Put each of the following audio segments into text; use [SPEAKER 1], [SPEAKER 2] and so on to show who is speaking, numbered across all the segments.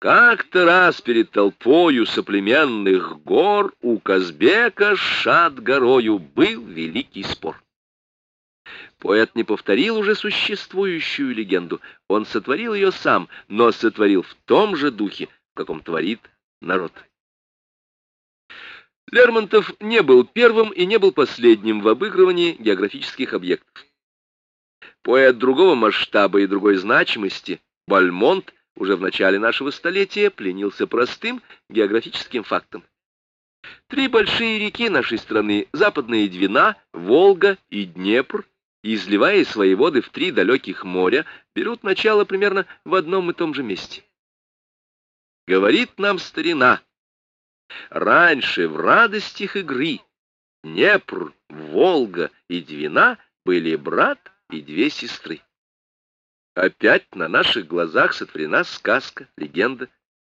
[SPEAKER 1] Как-то раз перед толпою соплеменных гор у Казбека шад горою был великий спор. Поэт не повторил уже существующую легенду, он сотворил ее сам, но сотворил в том же духе, в каком творит народ. Лермонтов не был первым и не был последним в обыгрывании географических объектов. Поэт другого масштаба и другой значимости, Бальмонт, уже в начале нашего столетия пленился простым географическим фактом. Три большие реки нашей страны, Западная Двина, Волга и Днепр, изливая свои воды в три далеких моря, берут начало примерно в одном и том же месте. Говорит нам старина, раньше в радостях игры Днепр, Волга и Двина были брат и две сестры. Опять на наших глазах сотворена сказка, легенда,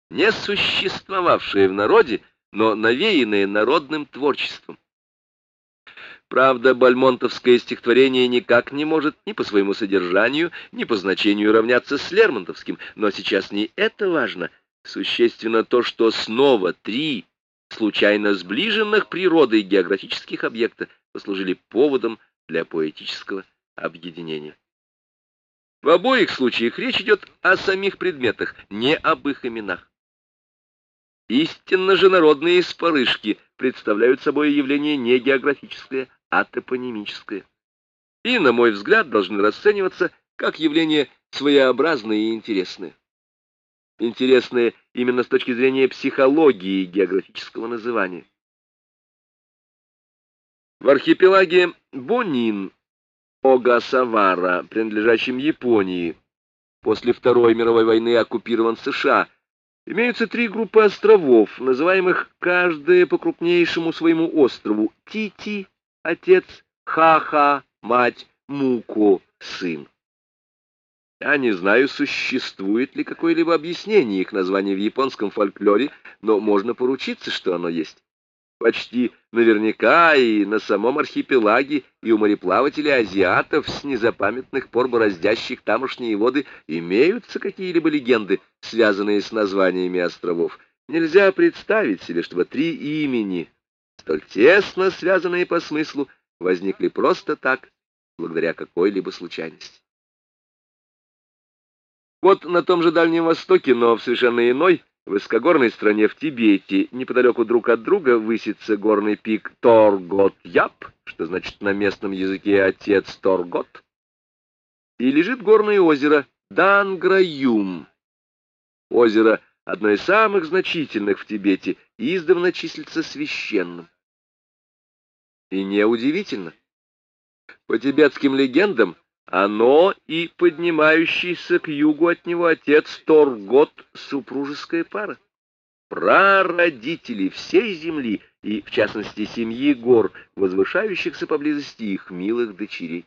[SPEAKER 1] не существовавшая в народе, но навеянная народным творчеством. Правда, бальмонтовское стихотворение никак не может ни по своему содержанию, ни по значению равняться с лермонтовским, но сейчас не это важно. Существенно то, что снова три случайно сближенных природой географических объекта послужили поводом для поэтического объединения. В обоих случаях речь идет о самих предметах, не об их именах. Истинно же народные спорышки представляют собой явление не географическое, а топонимическое. И, на мой взгляд, должны расцениваться как явление своеобразное и интересное. Интересное именно с точки зрения психологии географического называния. В архипелаге Бонин Огасавара, принадлежащем Японии, после Второй мировой войны оккупирован США, имеются три группы островов, называемых каждая по крупнейшему своему острову Тити, отец, Ха-Ха, мать, Муко, сын. Я не знаю, существует ли какое-либо объяснение их названия в японском фольклоре, но можно поручиться, что оно есть. Почти наверняка и на самом архипелаге, и у мореплавателей-азиатов с незапамятных пор бороздящих тамошние воды имеются какие-либо легенды, связанные с названиями островов. Нельзя представить себе, чтобы три имени, столь тесно связанные по смыслу, возникли просто так, благодаря какой-либо случайности. Вот на том же Дальнем Востоке, но в совершенно иной, высокогорной стране в Тибете, неподалеку друг от друга, высится горный пик Торгот-Яп, что значит на местном языке «отец Торгот», и лежит горное озеро Данграюм. Озеро одно из самых значительных в Тибете, издавна числится священным. И неудивительно. По тибетским легендам, оно и поднимающийся к югу от него отец Торгот — супружеская пара. Прародители всей земли и, в частности, семьи гор, возвышающихся поблизости их милых дочерей.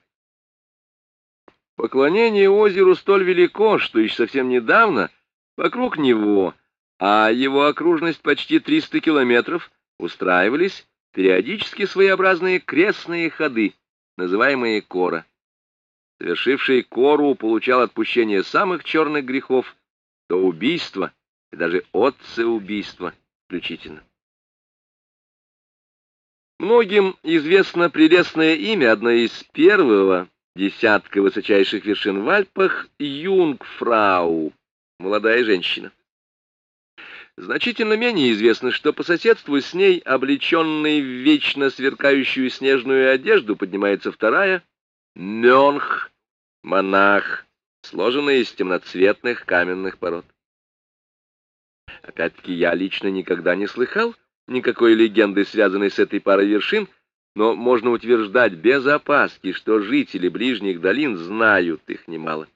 [SPEAKER 1] Поклонение озеру столь велико, что еще совсем недавно вокруг него, а его окружность почти 300 километров, устраивались периодически своеобразные крестные ходы, называемые кора совершивший кору, получал отпущение самых черных грехов, до убийства и даже отцеубийства включительно. Многим известно прелестное имя одной из первого десятка высочайших вершин в Альпах Юнгфрау, молодая женщина. Значительно менее известно, что по соседству с ней, облеченной в вечно сверкающую снежную одежду, поднимается вторая, Мёнх, монах, сложенный из темноцветных каменных пород. Опять-таки, я лично никогда не слыхал никакой легенды, связанной с этой парой вершин, но можно утверждать без опаски, что жители ближних долин знают их немало.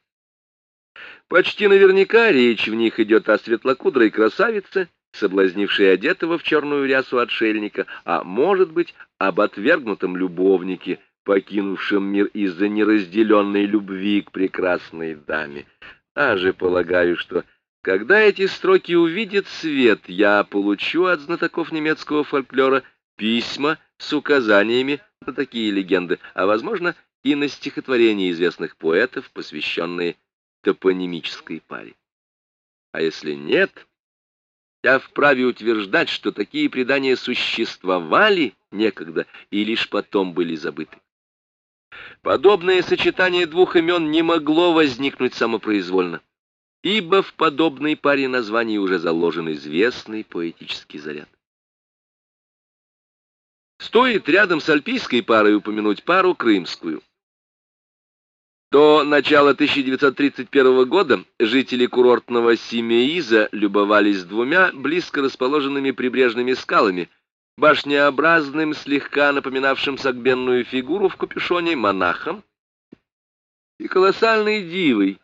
[SPEAKER 1] Почти наверняка речь в них идет о светлокудрой красавице, соблазнившей одетого в черную рясу отшельника, а, может быть, об отвергнутом любовнике, покинувшим мир из-за неразделенной любви к прекрасной даме. А же полагаю, что когда эти строки увидят свет, я получу от знатоков немецкого фольклора письма с указаниями на такие легенды, а, возможно, и на стихотворения известных поэтов, посвященные топонимической паре. А если нет, Я вправе утверждать, что такие предания существовали некогда и лишь потом были забыты. Подобное сочетание двух имен не могло возникнуть самопроизвольно, ибо в подобной паре названий уже заложен известный поэтический заряд. Стоит рядом с альпийской парой упомянуть пару крымскую. До начала 1931 года жители курортного Симеиза любовались двумя близко расположенными прибрежными скалами – башнеобразным, слегка напоминавшим согбенную фигуру в капюшоне монахом, и колоссальной дивой,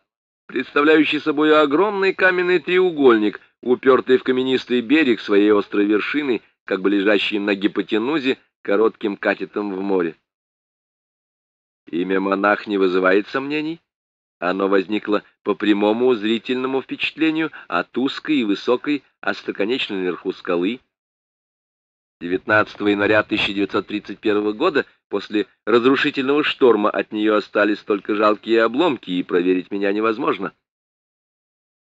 [SPEAKER 1] представляющей собой огромный каменный треугольник, упертый в каменистый берег своей острой вершины, как бы лежащий на гипотенузе коротким катетом в море. Имя монах не вызывает сомнений. Оно возникло по прямому зрительному впечатлению от узкой и высокой остроконечной наверху скалы, 19 января 1931 года, после разрушительного шторма, от нее остались только жалкие обломки, и проверить меня невозможно.